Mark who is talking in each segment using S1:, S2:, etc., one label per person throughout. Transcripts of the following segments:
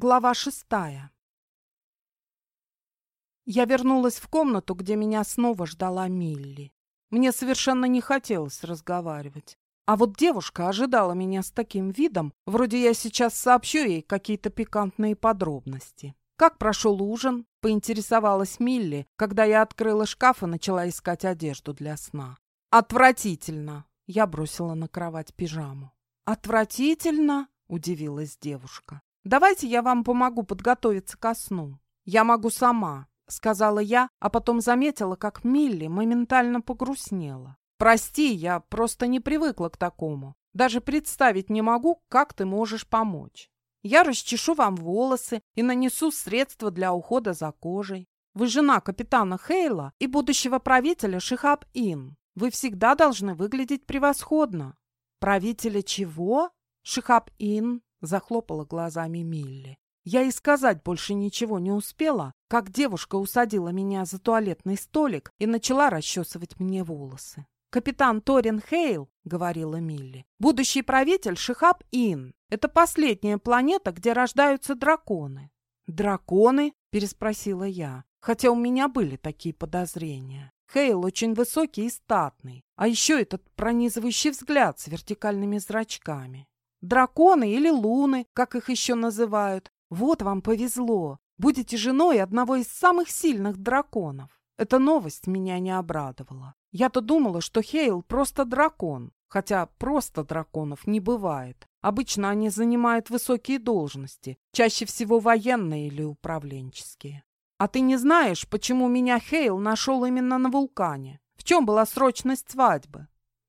S1: Глава шестая. Я вернулась в комнату, где меня снова ждала Милли. Мне совершенно не хотелось разговаривать. А вот девушка ожидала меня с таким видом, вроде я сейчас сообщу ей какие-то пикантные подробности. «Как прошел ужин?» — поинтересовалась Милли, когда я открыла шкаф и начала искать одежду для сна. «Отвратительно!» — я бросила на кровать пижаму. «Отвратительно?» — удивилась девушка. Давайте я вам помогу подготовиться ко сну. Я могу сама, сказала я, а потом заметила, как Милли моментально погрустнела. Прости, я просто не привыкла к такому. Даже представить не могу, как ты можешь помочь. Я расчешу вам волосы и нанесу средства для ухода за кожей. Вы жена капитана Хейла и будущего правителя Шихаб-Ин. Вы всегда должны выглядеть превосходно. Правителя чего? Шихаб-Ин Захлопала глазами Милли. Я и сказать больше ничего не успела, как девушка усадила меня за туалетный столик и начала расчесывать мне волосы. «Капитан Торин Хейл», — говорила Милли, — «будущий правитель Шихаб-Ин. Это последняя планета, где рождаются драконы». «Драконы?» — переспросила я, хотя у меня были такие подозрения. Хейл очень высокий и статный, а еще этот пронизывающий взгляд с вертикальными зрачками. Драконы или луны, как их еще называют. Вот вам повезло. Будете женой одного из самых сильных драконов. Эта новость меня не обрадовала. Я-то думала, что Хейл просто дракон, хотя просто драконов не бывает. Обычно они занимают высокие должности, чаще всего военные или управленческие. А ты не знаешь, почему меня Хейл нашел именно на вулкане? В чем была срочность свадьбы?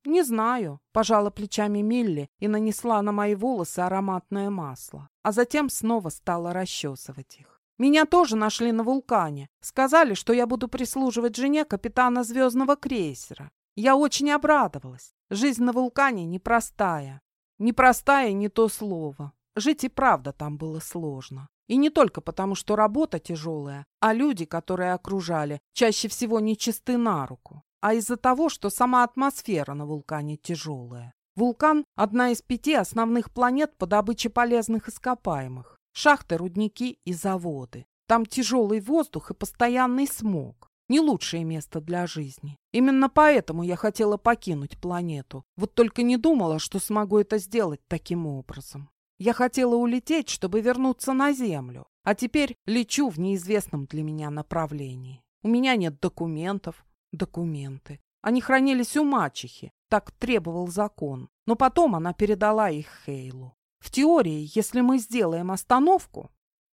S1: «Не знаю», — пожала плечами Милли и нанесла на мои волосы ароматное масло, а затем снова стала расчесывать их. «Меня тоже нашли на вулкане. Сказали, что я буду прислуживать жене капитана звездного крейсера. Я очень обрадовалась. Жизнь на вулкане непростая. Непростая не то слово. Жить и правда там было сложно. И не только потому, что работа тяжелая, а люди, которые окружали, чаще всего нечисты на руку а из-за того, что сама атмосфера на вулкане тяжелая. Вулкан – одна из пяти основных планет по добыче полезных ископаемых. Шахты, рудники и заводы. Там тяжелый воздух и постоянный смог. Не лучшее место для жизни. Именно поэтому я хотела покинуть планету. Вот только не думала, что смогу это сделать таким образом. Я хотела улететь, чтобы вернуться на Землю. А теперь лечу в неизвестном для меня направлении. У меня нет документов, документы. Они хранились у мачехи, так требовал закон. Но потом она передала их Хейлу. В теории, если мы сделаем остановку...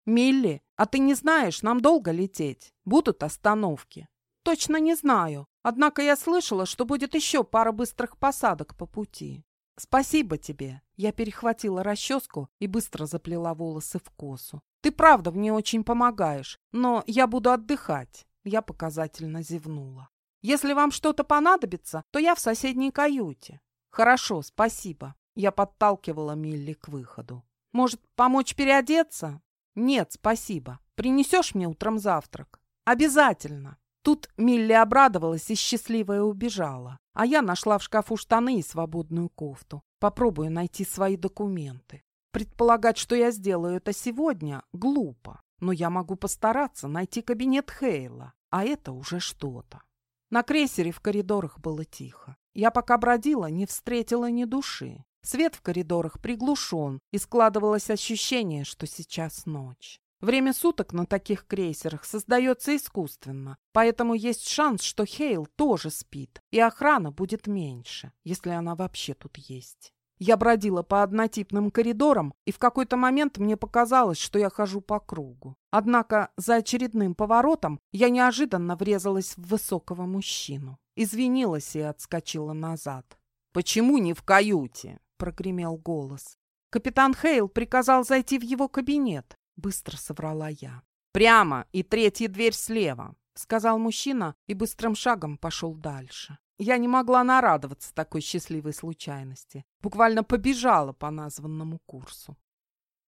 S1: Милли, а ты не знаешь, нам долго лететь. Будут остановки. Точно не знаю. Однако я слышала, что будет еще пара быстрых посадок по пути. Спасибо тебе. Я перехватила расческу и быстро заплела волосы в косу. Ты правда мне очень помогаешь, но я буду отдыхать. Я показательно зевнула. Если вам что-то понадобится, то я в соседней каюте. Хорошо, спасибо. Я подталкивала Милли к выходу. Может, помочь переодеться? Нет, спасибо. Принесешь мне утром завтрак? Обязательно. Тут Милли обрадовалась и счастливая убежала. А я нашла в шкафу штаны и свободную кофту. Попробую найти свои документы. Предполагать, что я сделаю это сегодня, глупо. Но я могу постараться найти кабинет Хейла, а это уже что-то. На крейсере в коридорах было тихо. Я пока бродила, не встретила ни души. Свет в коридорах приглушен, и складывалось ощущение, что сейчас ночь. Время суток на таких крейсерах создается искусственно, поэтому есть шанс, что Хейл тоже спит, и охрана будет меньше, если она вообще тут есть. Я бродила по однотипным коридорам, и в какой-то момент мне показалось, что я хожу по кругу. Однако за очередным поворотом я неожиданно врезалась в высокого мужчину. Извинилась и отскочила назад. «Почему не в каюте?» — прогремел голос. «Капитан Хейл приказал зайти в его кабинет», — быстро соврала я. «Прямо, и третья дверь слева», — сказал мужчина и быстрым шагом пошел дальше. Я не могла нарадоваться такой счастливой случайности. Буквально побежала по названному курсу.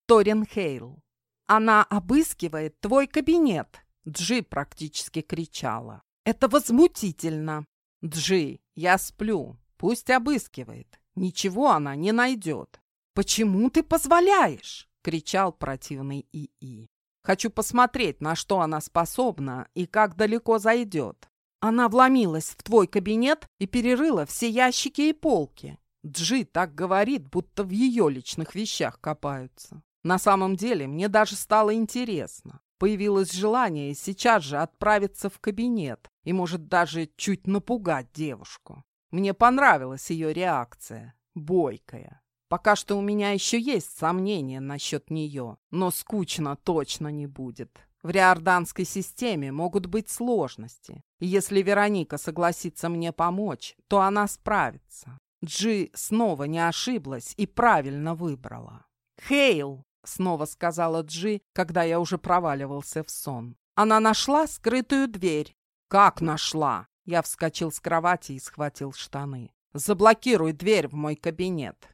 S1: Торин Хейл. Она обыскивает твой кабинет. Джи практически кричала. Это возмутительно. Джи, я сплю. Пусть обыскивает. Ничего она не найдет. Почему ты позволяешь? кричал противный ИИ. «Хочу посмотреть, на что она способна и как далеко зайдет. Она вломилась в твой кабинет и перерыла все ящики и полки. Джи так говорит, будто в ее личных вещах копаются. На самом деле мне даже стало интересно. Появилось желание сейчас же отправиться в кабинет и, может, даже чуть напугать девушку. Мне понравилась ее реакция, бойкая. Пока что у меня еще есть сомнения насчет нее, но скучно точно не будет. В риорданской системе могут быть сложности, и если Вероника согласится мне помочь, то она справится. Джи снова не ошиблась и правильно выбрала. «Хейл!» — снова сказала Джи, когда я уже проваливался в сон. «Она нашла скрытую дверь». «Как нашла?» Я вскочил с кровати и схватил штаны. «Заблокируй дверь в мой кабинет.